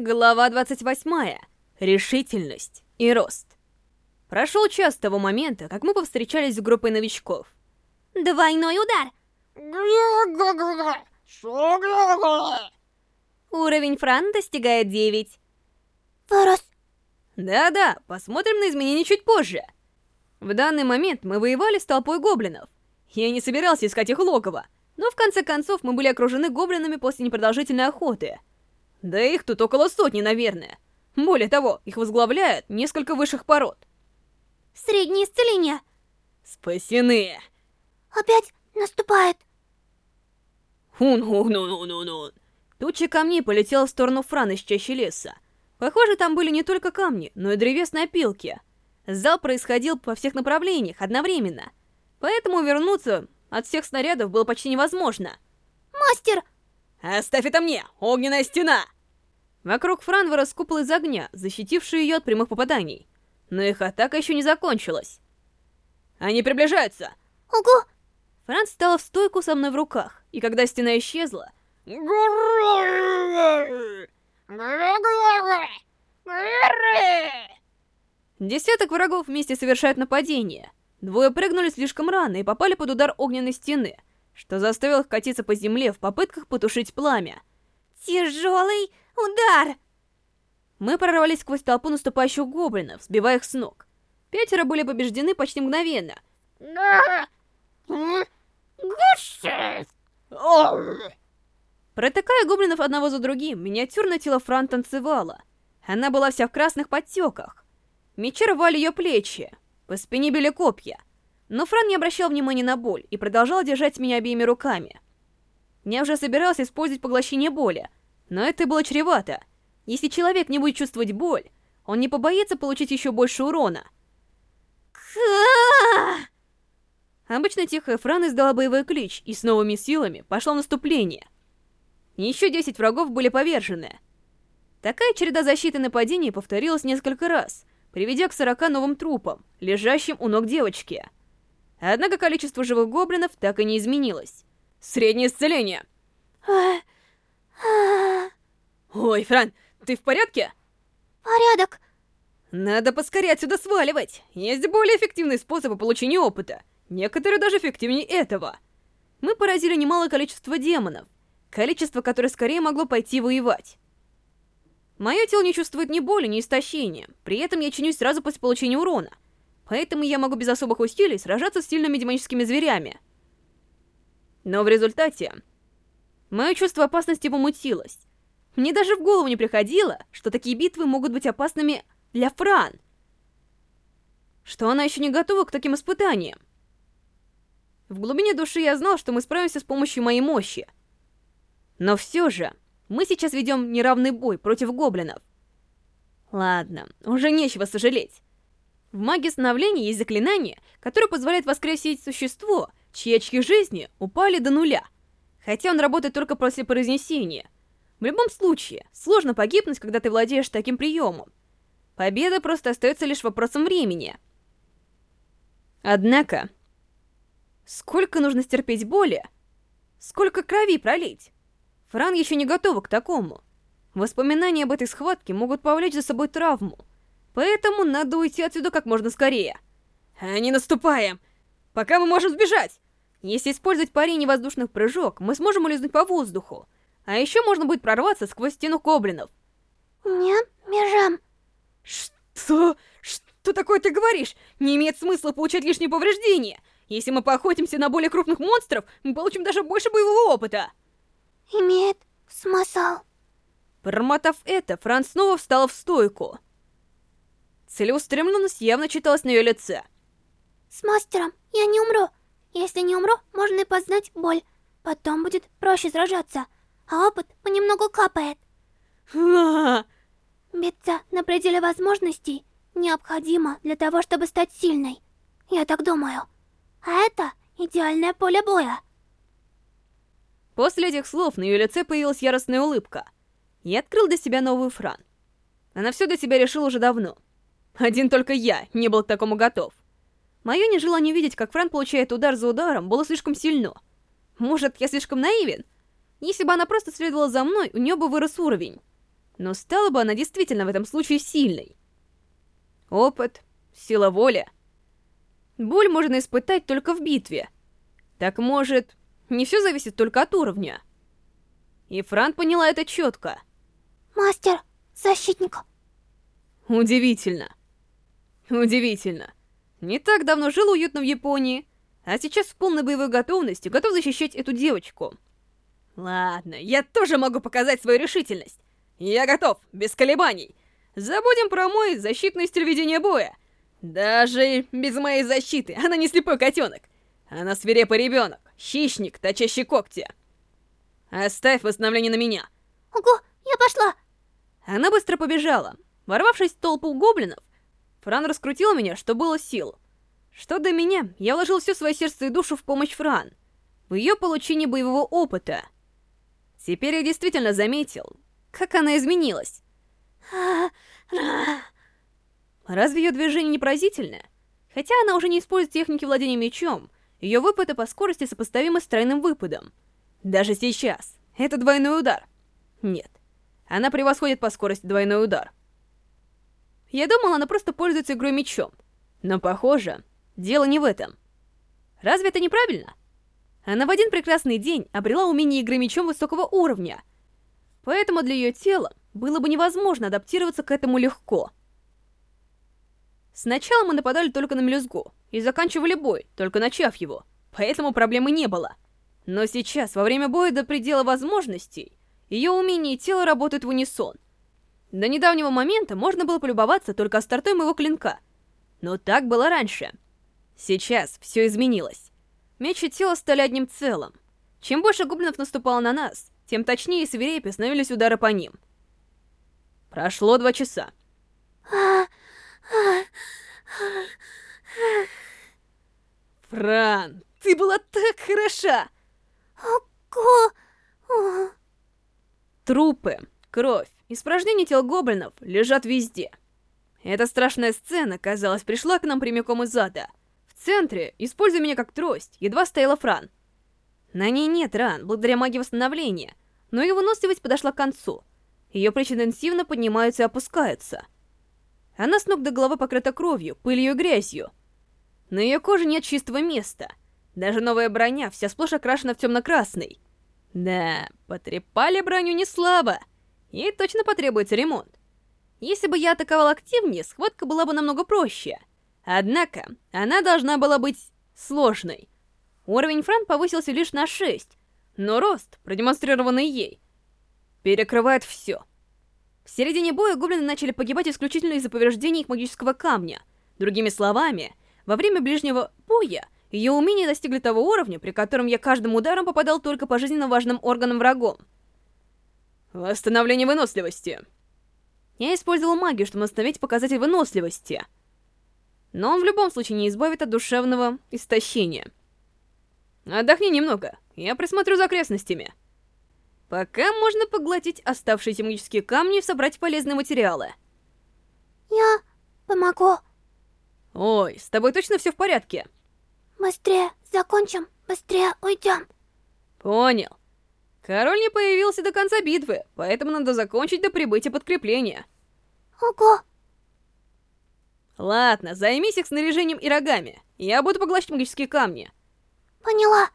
Глава 28. Решительность и рост. Прошел час с того момента, как мы повстречались с группой новичков. Двойной удар! Уровень Фран достигает 9. Вырос. Да-да, посмотрим на изменения чуть позже. В данный момент мы воевали с толпой гоблинов. Я не собирался искать их логово, но в конце концов мы были окружены гоблинами после непродолжительной охоты — да их тут около сотни, наверное. Более того, их возглавляют несколько высших пород. Среднее исцеление. Спасены. Опять наступает. Хун-хун-ну-ну-ну-ну. Туча камней полетела в сторону Франа из чащи леса. Похоже, там были не только камни, но и древесные опилки. Зал происходил по всех направлениях одновременно. Поэтому вернуться от всех снарядов было почти невозможно. Мастер! «Оставь это мне! Огненная стена!» Вокруг Фран вырос купол из огня, защитивший ее от прямых попаданий. Но их атака еще не закончилась. «Они приближаются!» Ого! Фран встала в стойку со мной в руках, и когда стена исчезла... Десяток врагов вместе совершают нападение. Двое прыгнули слишком рано и попали под удар огненной стены — что заставил их катиться по земле в попытках потушить пламя. Тяжелый удар! Мы прорвались сквозь толпу наступающих гоблинов, сбивая их с ног. Пятеро были побеждены почти мгновенно. Протыкая гоблинов одного за другим, миниатюрное тело Фран танцевало. Она была вся в красных подтеках. Мечи рвали ее плечи, по спине били копья. Но Фран не обращал внимания на боль и продолжал держать меня обеими руками. Я уже собирался использовать поглощение боли, но это было чревато. Если человек не будет чувствовать боль, он не побоится получить еще больше урона. Обычно тихая Фран издала боевой клич и с новыми силами пошло наступление. Еще 10 врагов были повержены. Такая череда защиты и нападений повторилась несколько раз, приведя к 40 новым трупам, лежащим у ног девочки. Однако количество живых гоблинов так и не изменилось. Среднее исцеление. Ой, Фран, ты в порядке? Порядок. Надо поскорее отсюда сваливать. Есть более эффективные способы получения опыта. Некоторые даже эффективнее этого. Мы поразили немалое количество демонов. Количество, которое скорее могло пойти воевать. Мое тело не чувствует ни боли, ни истощения. При этом я чинюсь сразу после получения урона поэтому я могу без особых усилий сражаться с сильными демоническими зверями. Но в результате... Мое чувство опасности помутилось. Мне даже в голову не приходило, что такие битвы могут быть опасными для Фран. Что она еще не готова к таким испытаниям. В глубине души я знал, что мы справимся с помощью моей мощи. Но все же, мы сейчас ведем неравный бой против гоблинов. Ладно, уже нечего сожалеть. В магии становления есть заклинание, которое позволяет воскресить существо, чьи очки жизни упали до нуля. Хотя он работает только после произнесения. В любом случае, сложно погибнуть, когда ты владеешь таким приемом. Победа просто остается лишь вопросом времени. Однако, сколько нужно стерпеть боли? Сколько крови пролить? Фран еще не готова к такому. Воспоминания об этой схватке могут повлечь за собой травму. Поэтому надо уйти отсюда как можно скорее. А не наступаем! Пока мы можем сбежать! Если использовать парень и воздушный прыжок, мы сможем улизнуть по воздуху. А еще можно будет прорваться сквозь стену гоблинов. Нет, бежим. Что? Что такое ты говоришь? Не имеет смысла получать лишние повреждения. Если мы поохотимся на более крупных монстров, мы получим даже больше боевого опыта. Имеет смысл. Промотав это, Франц снова встала в стойку. Целеустремленность явно читалась на ее лице. «С мастером я не умру. Если не умру, можно и познать боль. Потом будет проще сражаться, а опыт понемногу капает». Биться на пределе возможностей необходимо для того, чтобы стать сильной. Я так думаю. А это идеальное поле боя. После этих слов на ее лице появилась яростная улыбка. Я открыл для себя новую Фран. Она все для себя решила уже давно. Один только я не был к такому готов. Мое нежелание видеть, как Фран получает удар за ударом, было слишком сильно. Может, я слишком наивен? Если бы она просто следовала за мной, у нее бы вырос уровень. Но стала бы она действительно в этом случае сильной. Опыт, сила воли. Боль можно испытать только в битве. Так может, не все зависит только от уровня. И Фран поняла это четко. Мастер, защитник. Удивительно. Удивительно. Не так давно жил уютно в Японии, а сейчас в полной боевой готовности готов защищать эту девочку. Ладно, я тоже могу показать свою решительность. Я готов, без колебаний. Забудем про мой защитный стиль ведения боя. Даже без моей защиты, она не слепой котенок. Она свирепый ребенок, хищник, точащий когти. Оставь восстановление на меня. Ого, я пошла. Она быстро побежала. Ворвавшись в толпу гоблинов, Фран раскрутил меня, что было сил. Что до меня, я вложил все свое сердце и душу в помощь Фран, в ее получении боевого опыта. Теперь я действительно заметил, как она изменилась. Разве ее движение не поразительное? Хотя она уже не использует техники владения мечом, ее выпады по скорости сопоставимы с тройным выпадом. Даже сейчас. Это двойной удар. Нет. Она превосходит по скорости двойной удар. Я думала, она просто пользуется игрой мечом. Но, похоже, дело не в этом. Разве это неправильно? Она в один прекрасный день обрела умение игры мечом высокого уровня. Поэтому для ее тела было бы невозможно адаптироваться к этому легко. Сначала мы нападали только на мелюзгу и заканчивали бой, только начав его, поэтому проблемы не было. Но сейчас, во время боя до предела возможностей, ее умение и тело работают в унисон. До недавнего момента можно было полюбоваться только стартой моего клинка. Но так было раньше. Сейчас все изменилось. Меч и тело стали одним целым. Чем больше гоблинов наступало на нас, тем точнее и свирепее становились удары по ним. Прошло два часа. Фран, ты была так хороша! Трупы, кровь, испражнения тел гоблинов лежат везде. Эта страшная сцена, казалось, пришла к нам прямиком из ада. В центре, используя меня как трость, едва стояла Фран. На ней нет ран, благодаря магии восстановления, но ее выносливость подошла к концу. Ее плечи интенсивно поднимаются и опускаются. Она с ног до головы покрыта кровью, пылью и грязью. На ее коже нет чистого места. Даже новая броня вся сплошь окрашена в темно-красный. Да, потрепали броню не слабо. Ей точно потребуется ремонт. Если бы я атаковал активнее, схватка была бы намного проще. Однако, она должна была быть сложной. Уровень Фран повысился лишь на 6, но рост, продемонстрированный ей, перекрывает все. В середине боя гоблины начали погибать исключительно из-за повреждений их магического камня. Другими словами, во время ближнего боя ее умения достигли того уровня, при котором я каждым ударом попадал только по жизненно важным органам врагом. Восстановление выносливости. Я использовал магию, чтобы восстановить показатель выносливости. Но он в любом случае не избавит от душевного истощения. Отдохни немного, я присмотрю за окрестностями. Пока можно поглотить оставшиеся магические камни и собрать полезные материалы. Я помогу. Ой, с тобой точно все в порядке? Быстрее закончим, быстрее уйдем. Понял. Король не появился до конца битвы, поэтому надо закончить до прибытия подкрепления. Ого. Ладно, займись их снаряжением и рогами. Я буду поглощать магические камни. Поняла.